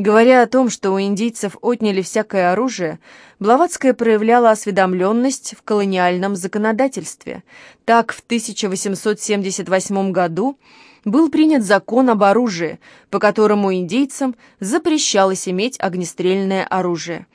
Говоря о том, что у индийцев отняли всякое оружие, Блаватская проявляла осведомленность в колониальном законодательстве. Так, в 1878 году был принят закон об оружии, по которому индейцам запрещалось иметь огнестрельное оружие.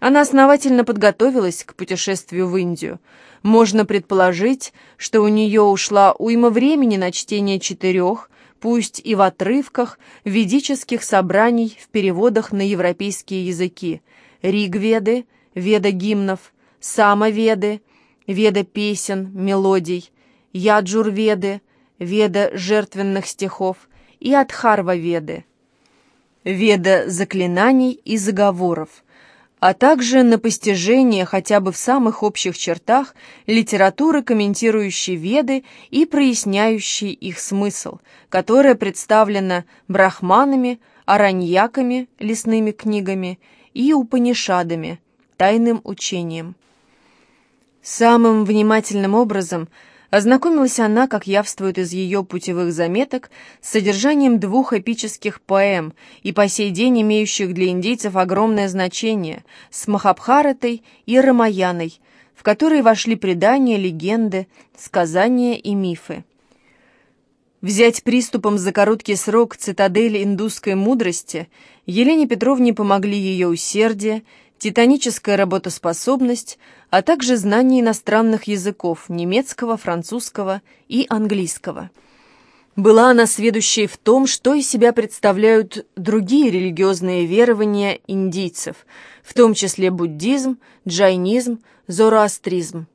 Она основательно подготовилась к путешествию в Индию. Можно предположить, что у нее ушла уйма времени на чтение четырех, пусть и в отрывках, ведических собраний в переводах на европейские языки. Ригведы, Веда гимнов, Самоведы, Веда песен, мелодий, Яджурведы, Веда жертвенных стихов и Адхарва-веды, Веда заклинаний и заговоров, а также на постижение хотя бы в самых общих чертах литературы, комментирующей веды и проясняющей их смысл, которая представлена брахманами, араньяками, лесными книгами и упанишадами, тайным учением. Самым внимательным образом – Ознакомилась она, как явствует из ее путевых заметок, с содержанием двух эпических поэм и по сей день имеющих для индейцев огромное значение, с Махабхаратой и Рамаяной, в которые вошли предания, легенды, сказания и мифы. Взять приступом за короткий срок цитадель индусской мудрости Елене Петровне помогли ее усердие, титаническая работоспособность, а также знание иностранных языков немецкого, французского и английского. Была она сведущей в том, что из себя представляют другие религиозные верования индийцев, в том числе буддизм, джайнизм, зороастризм.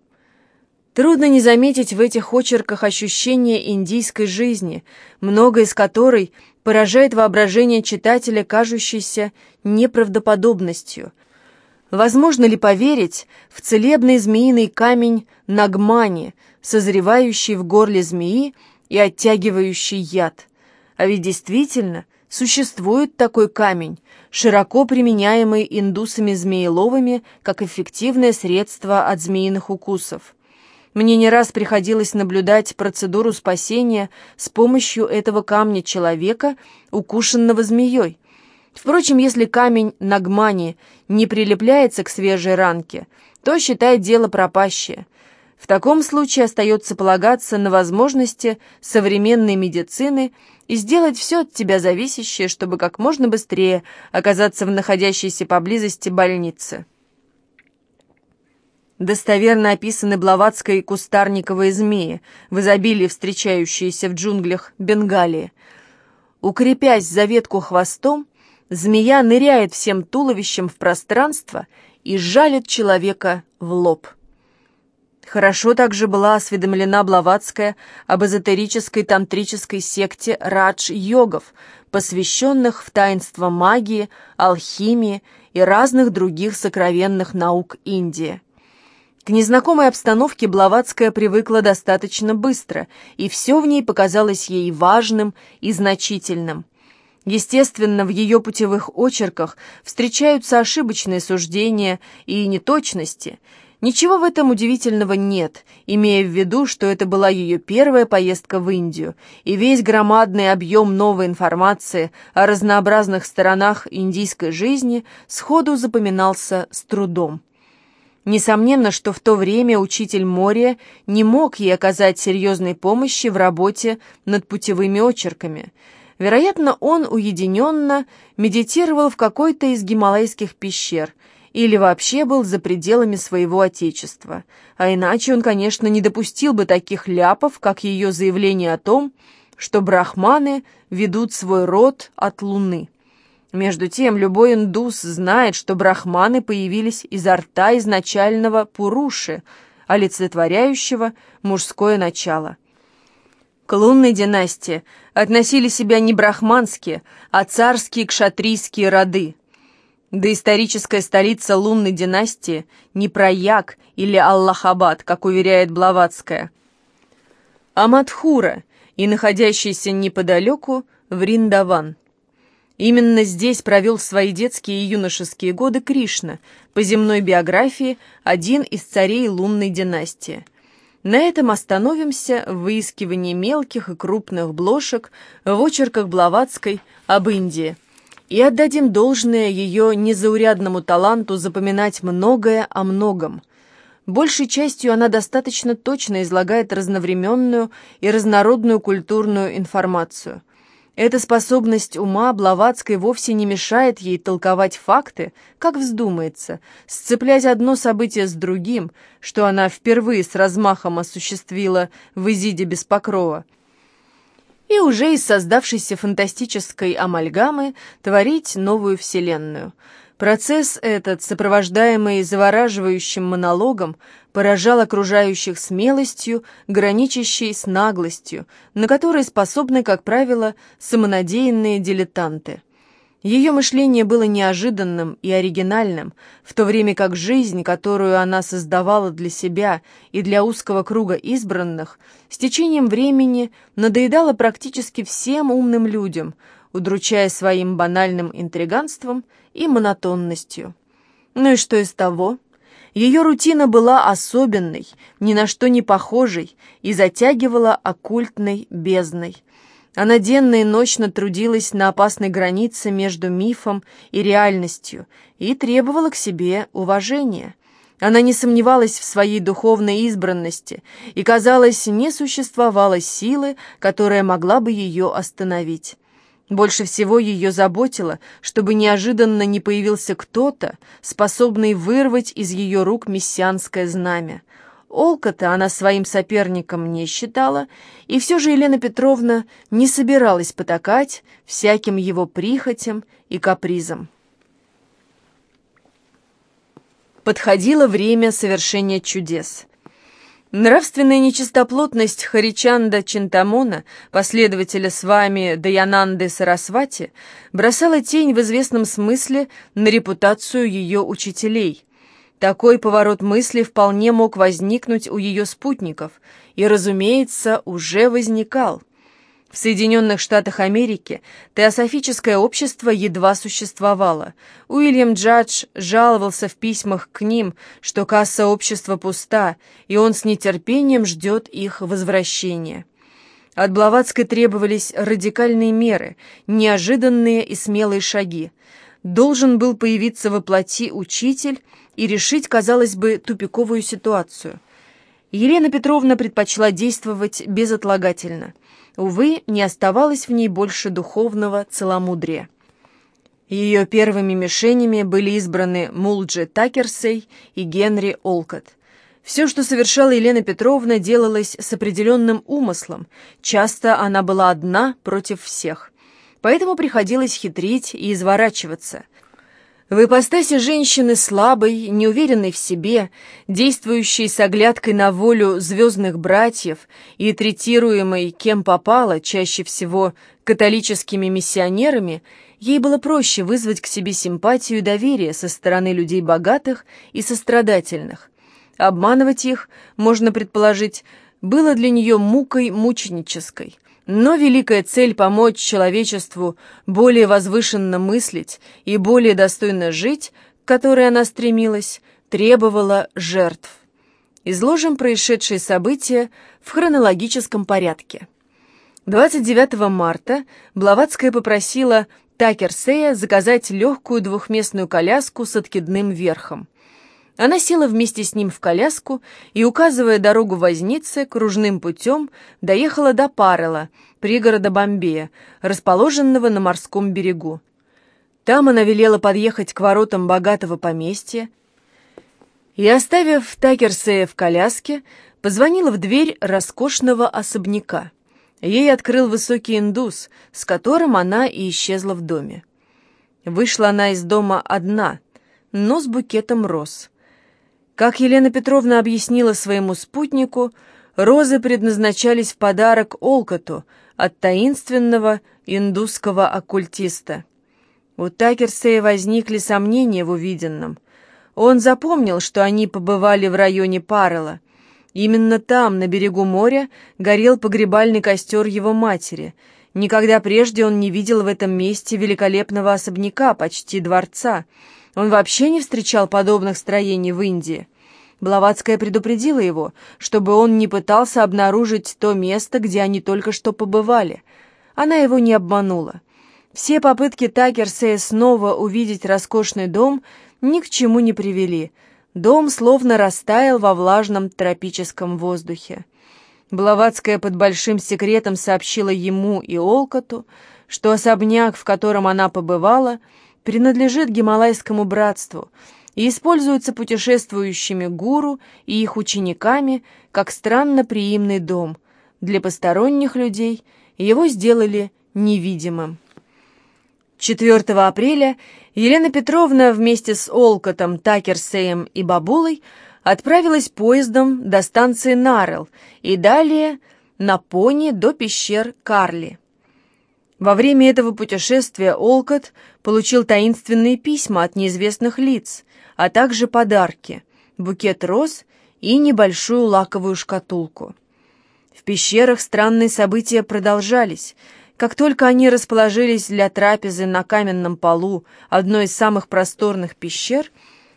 Трудно не заметить в этих очерках ощущение индийской жизни, многое из которой поражает воображение читателя кажущейся неправдоподобностью – Возможно ли поверить в целебный змеиный камень Нагмани, созревающий в горле змеи и оттягивающий яд? А ведь действительно существует такой камень, широко применяемый индусами-змееловыми как эффективное средство от змеиных укусов. Мне не раз приходилось наблюдать процедуру спасения с помощью этого камня человека, укушенного змеей. Впрочем, если камень Нагмани не прилепляется к свежей ранке, то считает дело пропащее. В таком случае остается полагаться на возможности современной медицины и сделать все от тебя зависящее, чтобы как можно быстрее оказаться в находящейся поблизости больнице. Достоверно описаны Блаватская и кустарниковые змеи, в изобилии встречающиеся в джунглях Бенгалии. Укрепясь за ветку хвостом, Змея ныряет всем туловищем в пространство и жалит человека в лоб. Хорошо также была осведомлена Блаватская об эзотерической тантрической секте радж-йогов, посвященных в таинство магии, алхимии и разных других сокровенных наук Индии. К незнакомой обстановке Блаватская привыкла достаточно быстро, и все в ней показалось ей важным и значительным. Естественно, в ее путевых очерках встречаются ошибочные суждения и неточности. Ничего в этом удивительного нет, имея в виду, что это была ее первая поездка в Индию, и весь громадный объем новой информации о разнообразных сторонах индийской жизни сходу запоминался с трудом. Несомненно, что в то время учитель Мория не мог ей оказать серьезной помощи в работе над путевыми очерками – Вероятно, он уединенно медитировал в какой-то из гималайских пещер или вообще был за пределами своего отечества. А иначе он, конечно, не допустил бы таких ляпов, как ее заявление о том, что брахманы ведут свой род от Луны. Между тем, любой индус знает, что брахманы появились изо рта изначального Пуруши, олицетворяющего мужское начало. К лунной династии относили себя не брахманские, а царские кшатрийские роды. Доисторическая столица лунной династии не Праяг или Аллахабад, как уверяет Блаватская, а Мадхура и находящийся неподалеку Вриндаван. Именно здесь провел свои детские и юношеские годы Кришна, по земной биографии один из царей лунной династии – на этом остановимся в выискивании мелких и крупных блошек в очерках Блаватской об Индии и отдадим должное ее незаурядному таланту запоминать многое о многом. Большей частью она достаточно точно излагает разновременную и разнородную культурную информацию. Эта способность ума Блаватской вовсе не мешает ей толковать факты, как вздумается, сцеплять одно событие с другим, что она впервые с размахом осуществила в Изиде без покрова – и уже из создавшейся фантастической амальгамы творить новую вселенную. Процесс этот, сопровождаемый завораживающим монологом, поражал окружающих смелостью, граничащей с наглостью, на которой способны, как правило, самонадеянные дилетанты. Ее мышление было неожиданным и оригинальным, в то время как жизнь, которую она создавала для себя и для узкого круга избранных, с течением времени надоедала практически всем умным людям, удручая своим банальным интриганством и монотонностью. Ну и что из того? Ее рутина была особенной, ни на что не похожей и затягивала оккультной бездной – она денно и ночно трудилась на опасной границе между мифом и реальностью и требовала к себе уважения. Она не сомневалась в своей духовной избранности, и, казалось, не существовало силы, которая могла бы ее остановить. Больше всего ее заботило, чтобы неожиданно не появился кто-то, способный вырвать из ее рук мессианское знамя. Олка-то она своим соперником не считала, и все же Елена Петровна не собиралась потакать всяким его прихотям и капризам. Подходило время совершения чудес. Нравственная нечистоплотность Харичанда Чинтамона, последователя с вами Даянанды Сарасвати, бросала тень в известном смысле на репутацию ее учителей – такой поворот мысли вполне мог возникнуть у ее спутников и, разумеется, уже возникал. В Соединенных Штатах Америки теософическое общество едва существовало. Уильям Джадж жаловался в письмах к ним, что касса общества пуста, и он с нетерпением ждет их возвращения. От Блаватской требовались радикальные меры, неожиданные и смелые шаги. Должен был появиться во плоти учитель, и решить, казалось бы, тупиковую ситуацию. Елена Петровна предпочла действовать безотлагательно. Увы, не оставалось в ней больше духовного целомудрия. Ее первыми мишенями были избраны Мулджи Такерсей и Генри Олкот. Все, что совершала Елена Петровна, делалось с определенным умыслом. Часто она была одна против всех. Поэтому приходилось хитрить и изворачиваться – в ипостаси женщины слабой, неуверенной в себе, действующей с оглядкой на волю звездных братьев и третируемой кем попало, чаще всего католическими миссионерами, ей было проще вызвать к себе симпатию и доверие со стороны людей богатых и сострадательных. Обманывать их, можно предположить, было для нее мукой мученической – но великая цель помочь человечеству более возвышенно мыслить и более достойно жить, к которой она стремилась, требовала жертв. Изложим происшедшие события в хронологическом порядке. 29 марта Блаватская попросила Такерсея заказать легкую двухместную коляску с откидным верхом. Она села вместе с ним в коляску и, указывая дорогу вознице, кружным путем доехала до Парела, пригорода Бомбея, расположенного на морском берегу. Там она велела подъехать к воротам богатого поместья и, оставив Такерсея в коляске, позвонила в дверь роскошного особняка. Ей открыл высокий индус, с которым она и исчезла в доме. Вышла она из дома одна, но с букетом роз — как Елена Петровна объяснила своему спутнику, розы предназначались в подарок Олкоту от таинственного индусского оккультиста. У Такерсея возникли сомнения в увиденном. Он запомнил, что они побывали в районе Парела. Именно там, на берегу моря, горел погребальный костер его матери. Никогда прежде он не видел в этом месте великолепного особняка, почти дворца — он вообще не встречал подобных строений в Индии. Блаватская предупредила его, чтобы он не пытался обнаружить то место, где они только что побывали. Она его не обманула. Все попытки Такерсея снова увидеть роскошный дом ни к чему не привели. Дом словно растаял во влажном тропическом воздухе. Блаватская под большим секретом сообщила ему и Олкоту, что особняк, в котором она побывала, принадлежит Гималайскому братству и используется путешествующими гуру и их учениками как странно приимный дом. Для посторонних людей его сделали невидимым. 4 апреля Елена Петровна вместе с Олкотом, Такерсеем и Бабулой отправилась поездом до станции Нарел и далее на пони до пещер Карли. Во время этого путешествия Олкот получил таинственные письма от неизвестных лиц, а также подарки, букет роз и небольшую лаковую шкатулку. В пещерах странные события продолжались – как только они расположились для трапезы на каменном полу одной из самых просторных пещер,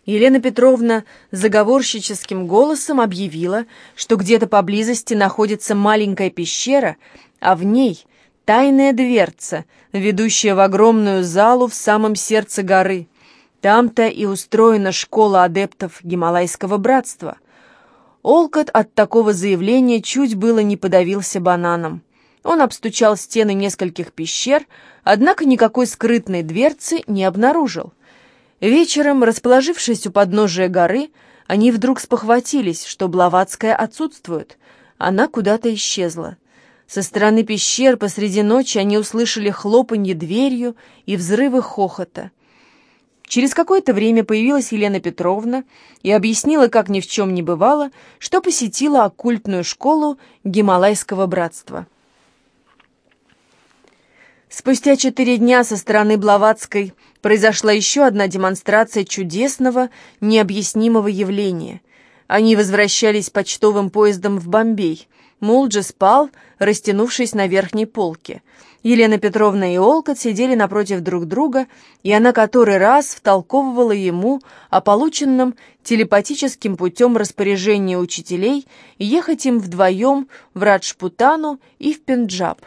Елена Петровна заговорщическим голосом объявила, что где-то поблизости находится маленькая пещера, а в ней тайная дверца, ведущая в огромную залу в самом сердце горы. Там-то и устроена школа адептов Гималайского братства. Олкот от такого заявления чуть было не подавился бананом. Он обстучал стены нескольких пещер, однако никакой скрытной дверцы не обнаружил. Вечером, расположившись у подножия горы, они вдруг спохватились, что Блаватская отсутствует. Она куда-то исчезла. Со стороны пещер посреди ночи они услышали хлопанье дверью и взрывы хохота. Через какое-то время появилась Елена Петровна и объяснила, как ни в чем не бывало, что посетила оккультную школу Гималайского братства. Спустя четыре дня со стороны Блаватской произошла еще одна демонстрация чудесного, необъяснимого явления. Они возвращались почтовым поездом в Бомбей. Мулджи спал, растянувшись на верхней полке. Елена Петровна и Олкот сидели напротив друг друга, и она который раз втолковывала ему о полученном телепатическим путем распоряжении учителей ехать им вдвоем в Раджпутану и в Пенджаб.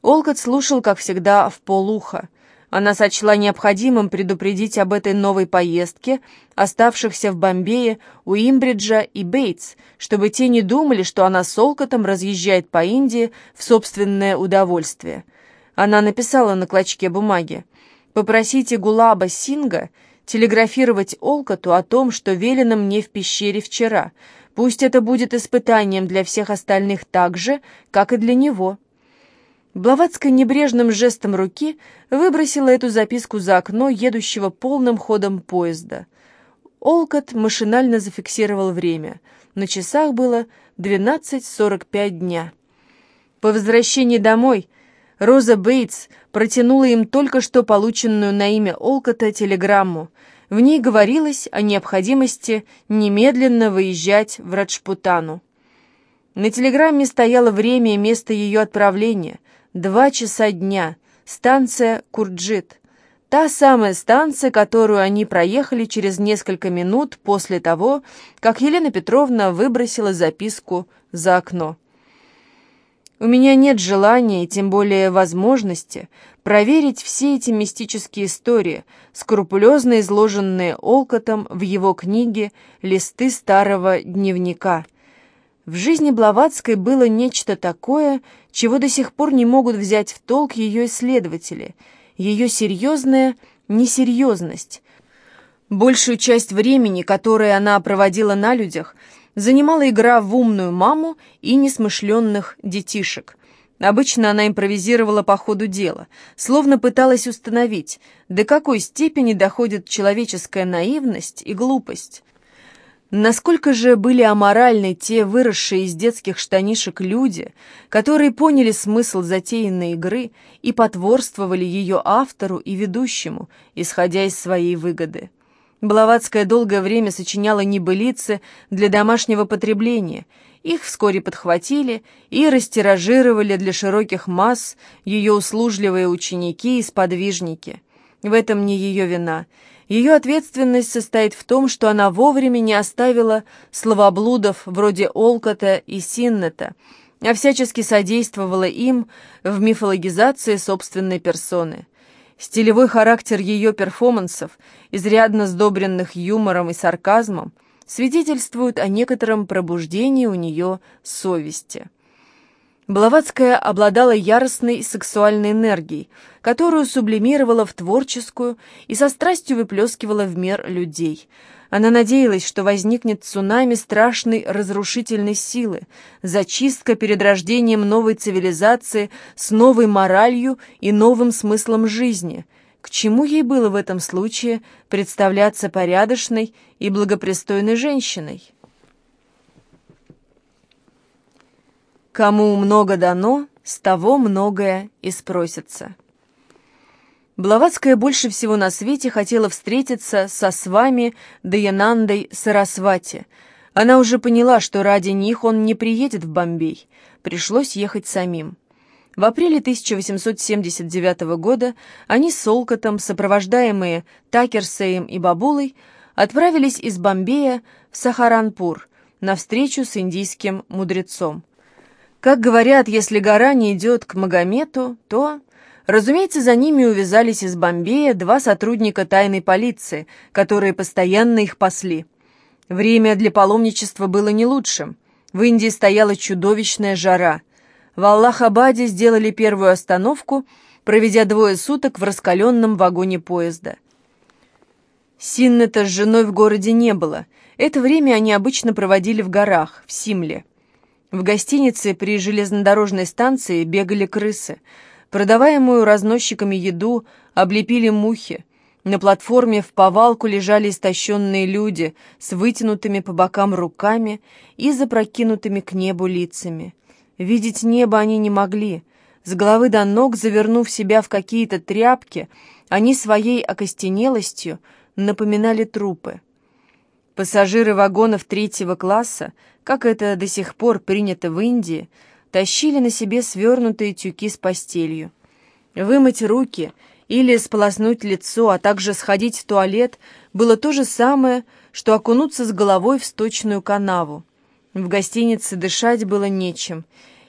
Олкот слушал, как всегда, в полуха. Она сочла необходимым предупредить об этой новой поездке, оставшихся в Бомбее у Имбриджа и Бейтс, чтобы те не думали, что она с Олкотом разъезжает по Индии в собственное удовольствие. Она написала на клочке бумаги «Попросите Гулаба Синга телеграфировать Олкоту о том, что велено мне в пещере вчера. Пусть это будет испытанием для всех остальных так же, как и для него». Блаватская небрежным жестом руки выбросила эту записку за окно едущего полным ходом поезда. Олкот машинально зафиксировал время. На часах было 12.45 дня. По возвращении домой Роза Бейтс протянула им только что полученную на имя Олкота телеграмму. В ней говорилось о необходимости немедленно выезжать в Раджпутану. На телеграмме стояло время и место ее отправления — Два часа дня. Станция Курджит. Та самая станция, которую они проехали через несколько минут после того, как Елена Петровна выбросила записку за окно. У меня нет желания и тем более возможности проверить все эти мистические истории, скрупулезно изложенные Олкотом в его книге «Листы старого дневника», в жизни Блаватской было нечто такое, чего до сих пор не могут взять в толк ее исследователи, ее серьезная несерьезность. Большую часть времени, которое она проводила на людях, занимала игра в умную маму и несмышленных детишек. Обычно она импровизировала по ходу дела, словно пыталась установить, до какой степени доходит человеческая наивность и глупость. Насколько же были аморальны те выросшие из детских штанишек люди, которые поняли смысл затеянной игры и потворствовали ее автору и ведущему, исходя из своей выгоды. Блаватская долгое время сочиняла небылицы для домашнего потребления. Их вскоре подхватили и растиражировали для широких масс ее услужливые ученики и сподвижники. В этом не ее вина – ее ответственность состоит в том, что она вовремя не оставила словоблудов вроде Олкота и Синнета, а всячески содействовала им в мифологизации собственной персоны. Стилевой характер ее перформансов, изрядно сдобренных юмором и сарказмом, свидетельствует о некотором пробуждении у нее совести. Блаватская обладала яростной сексуальной энергией, которую сублимировала в творческую и со страстью выплескивала в мир людей. Она надеялась, что возникнет цунами страшной разрушительной силы, зачистка перед рождением новой цивилизации с новой моралью и новым смыслом жизни. К чему ей было в этом случае представляться порядочной и благопристойной женщиной? Кому много дано, с того многое и спросится. Блаватская больше всего на свете хотела встретиться со свами Даянандой Сарасвати. Она уже поняла, что ради них он не приедет в Бомбей. Пришлось ехать самим. В апреле 1879 года они с Олкотом, сопровождаемые Такерсеем и Бабулой, отправились из Бомбея в Сахаранпур на встречу с индийским мудрецом. Как говорят, если гора не идет к Магомету, то... Разумеется, за ними увязались из Бомбея два сотрудника тайной полиции, которые постоянно их пасли. Время для паломничества было не лучшим. В Индии стояла чудовищная жара. В Аллахабаде сделали первую остановку, проведя двое суток в раскаленном вагоне поезда. Синнета с женой в городе не было. Это время они обычно проводили в горах, в Симле. В гостинице при железнодорожной станции бегали крысы. Продаваемую разносчиками еду облепили мухи. На платформе в повалку лежали истощенные люди с вытянутыми по бокам руками и запрокинутыми к небу лицами. Видеть небо они не могли. С головы до ног, завернув себя в какие-то тряпки, они своей окостенелостью напоминали трупы. Пассажиры вагонов третьего класса, как это до сих пор принято в Индии, тащили на себе свернутые тюки с постелью. Вымыть руки или сполоснуть лицо, а также сходить в туалет было то же самое, что окунуться с головой в сточную канаву. В гостинице дышать было нечем,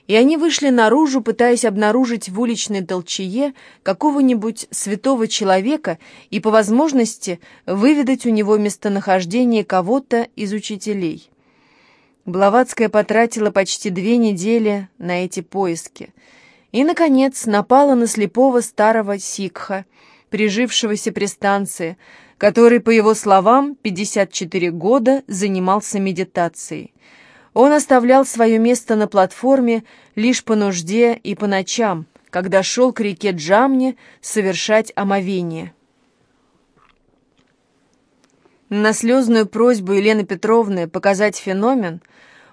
и они вышли наружу, пытаясь обнаружить в уличной толчее какого-нибудь святого человека и, по возможности, выведать у него местонахождение кого-то из учителей. Блаватская потратила почти две недели на эти поиски и, наконец, напала на слепого старого сикха, прижившегося при станции, который, по его словам, 54 года занимался медитацией. Он оставлял свое место на платформе лишь по нужде и по ночам, когда шел к реке Джамне совершать омовение. На слезную просьбу Елены Петровны показать феномен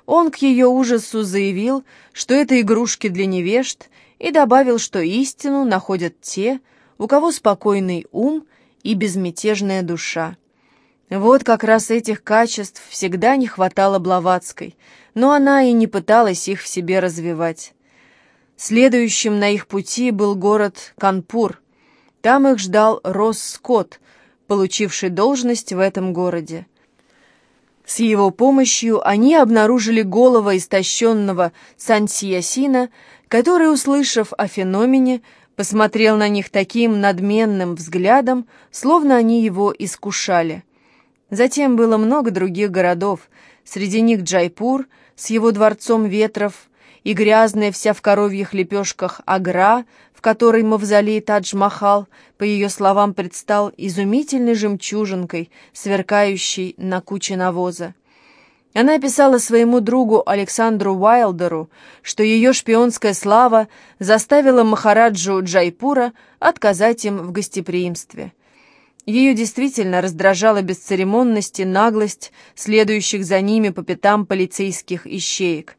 он к ее ужасу заявил, что это игрушки для невежд, и добавил, что истину находят те, у кого спокойный ум и безмятежная душа. Вот как раз этих качеств всегда не хватало Блаватской, но она и не пыталась их в себе развивать. Следующим на их пути был город Канпур. Там их ждал Росс Скотт, получивший должность в этом городе. С его помощью они обнаружили голого истощенного Сансиясина, который, услышав о феномене, посмотрел на них таким надменным взглядом, словно они его искушали. Затем было много других городов, среди них Джайпур с его дворцом ветров и грязная вся в коровьих лепешках Агра, в которой мавзолей Тадж-Махал, по ее словам, предстал изумительной жемчужинкой, сверкающей на куче навоза. Она писала своему другу Александру Уайлдеру, что ее шпионская слава заставила Махараджу Джайпура отказать им в гостеприимстве. Ее действительно раздражала бесцеремонность и наглость следующих за ними по пятам полицейских ищеек.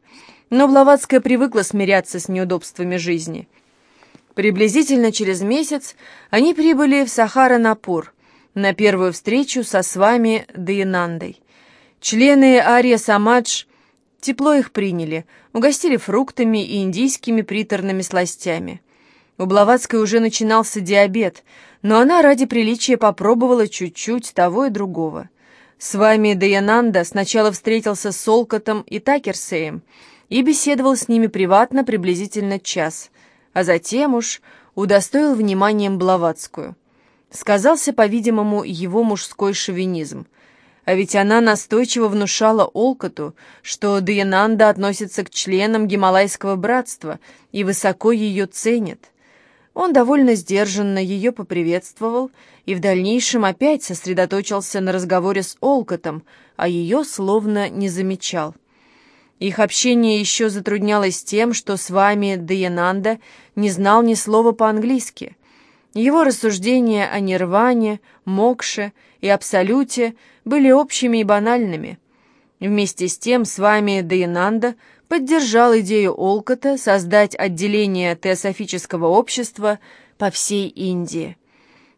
Но Блаватская привыкла смиряться с неудобствами жизни. Приблизительно через месяц они прибыли в Сахара-Напур на первую встречу со свами Даинандой. Члены Ария Самадж тепло их приняли, угостили фруктами и индийскими приторными сластями. У Блаватской уже начинался диабет, но она ради приличия попробовала чуть-чуть того и другого. С вами Даянанда сначала встретился с Олкотом и Такерсеем, и беседовал с ними приватно приблизительно час, а затем уж удостоил вниманием Блаватскую. Сказался, по-видимому, его мужской шовинизм. А ведь она настойчиво внушала Олкоту, что Дайенанда относится к членам Гималайского братства и высоко ее ценит. Он довольно сдержанно ее поприветствовал и в дальнейшем опять сосредоточился на разговоре с Олкотом, а ее словно не замечал. Их общение еще затруднялось тем, что с вами Дайенанда не знал ни слова по-английски. Его рассуждения о нирване, мокше и абсолюте были общими и банальными. Вместе с тем с вами Дайенанда поддержал идею Олкота создать отделение теософического общества по всей Индии.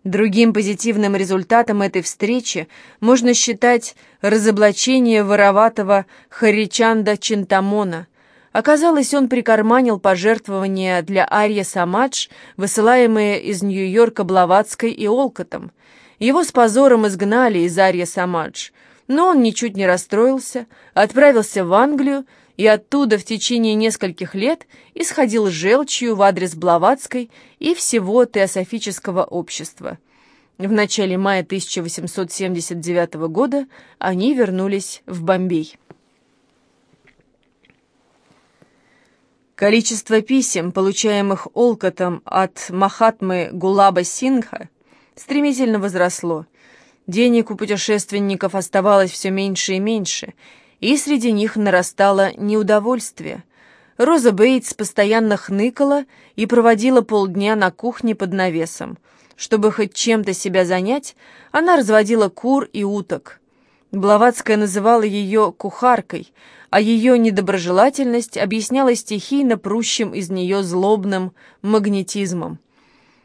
Другим позитивным результатом этой встречи можно считать разоблачение вороватого Харичанда Чинтамона. Оказалось, он прикарманил пожертвования для Арья Самадж, высылаемые из Нью-Йорка Блаватской и Олкотом. Его с позором изгнали из Арья Самадж, но он ничуть не расстроился, отправился в Англию и оттуда в течение нескольких лет исходил желчью в адрес Блаватской и всего теософического общества. В начале мая 1879 года они вернулись в Бомбей. Количество писем, получаемых Олкотом от Махатмы Гулаба Сингха, стремительно возросло. Денег у путешественников оставалось все меньше и меньше – и среди них нарастало неудовольствие. Роза Бейтс постоянно хныкала и проводила полдня на кухне под навесом. Чтобы хоть чем-то себя занять, она разводила кур и уток. Блаватская называла ее кухаркой, а ее недоброжелательность объясняла стихийно прущим из нее злобным магнетизмом.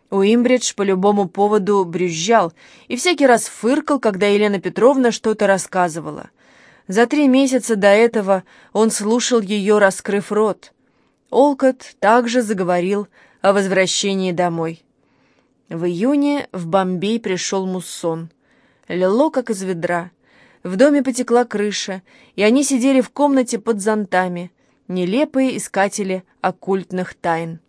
Уимбридж по любому поводу брюзжал и всякий раз фыркал, когда Елена Петровна что-то рассказывала. За три месяца до этого он слушал ее, раскрыв рот. Олкот также заговорил о возвращении домой. В июне в Бомбей пришел муссон. Лило, как из ведра. В доме потекла крыша, и они сидели в комнате под зонтами, нелепые искатели оккультных тайн.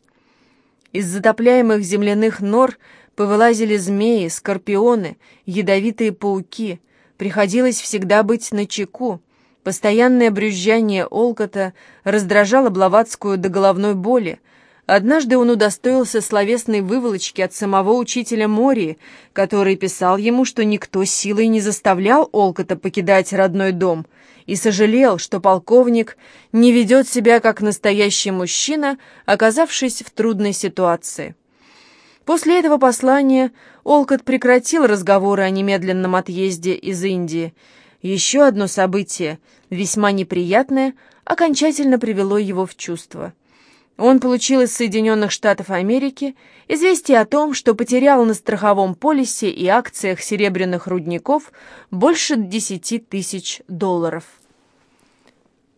Из затопляемых земляных нор повылазили змеи, скорпионы, ядовитые пауки, приходилось всегда быть начеку. Постоянное брюзжание Олкота раздражало Блаватскую до головной боли. Однажды он удостоился словесной выволочки от самого учителя Мории, который писал ему, что никто силой не заставлял Олкота покидать родной дом, и сожалел, что полковник не ведет себя как настоящий мужчина, оказавшись в трудной ситуации. После этого послания Олкот прекратил разговоры о немедленном отъезде из Индии. Еще одно событие, весьма неприятное, окончательно привело его в чувство. Он получил из Соединенных Штатов Америки известие о том, что потерял на страховом полисе и акциях серебряных рудников больше 10 тысяч долларов.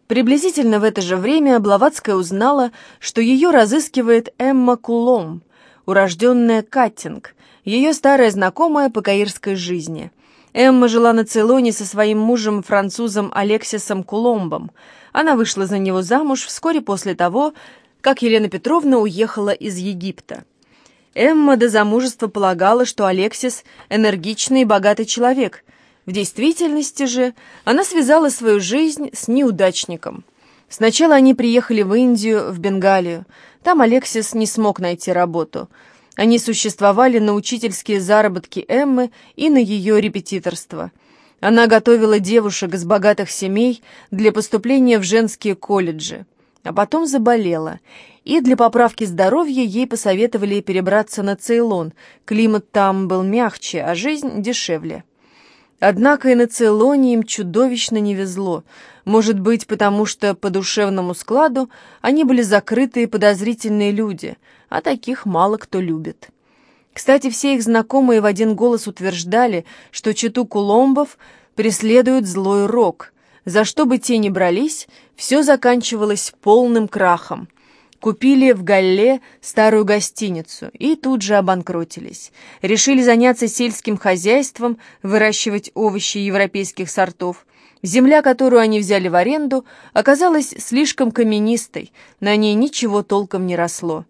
Приблизительно в это же время Блаватская узнала, что ее разыскивает Эмма Кулом, урожденная Каттинг, ее старая знакомая по каирской жизни. Эмма жила на Цейлоне со своим мужем, французом Алексисом Куломбом. Она вышла за него замуж вскоре после того, как Елена Петровна уехала из Египта. Эмма до замужества полагала, что Алексис – энергичный и богатый человек. В действительности же она связала свою жизнь с неудачником. Сначала они приехали в Индию, в Бенгалию – там Алексис не смог найти работу. Они существовали на учительские заработки Эммы и на ее репетиторство. Она готовила девушек из богатых семей для поступления в женские колледжи. А потом заболела, и для поправки здоровья ей посоветовали перебраться на Цейлон. Климат там был мягче, а жизнь дешевле. Однако и на Цейлоне им чудовищно не везло. Может быть, потому что по душевному складу они были закрытые подозрительные люди, а таких мало кто любит. Кстати, все их знакомые в один голос утверждали, что читу Куломбов преследует злой рок. За что бы те ни брались, все заканчивалось полным крахом. Купили в Галле старую гостиницу и тут же обанкротились. Решили заняться сельским хозяйством, выращивать овощи европейских сортов. Земля, которую они взяли в аренду, оказалась слишком каменистой, на ней ничего толком не росло.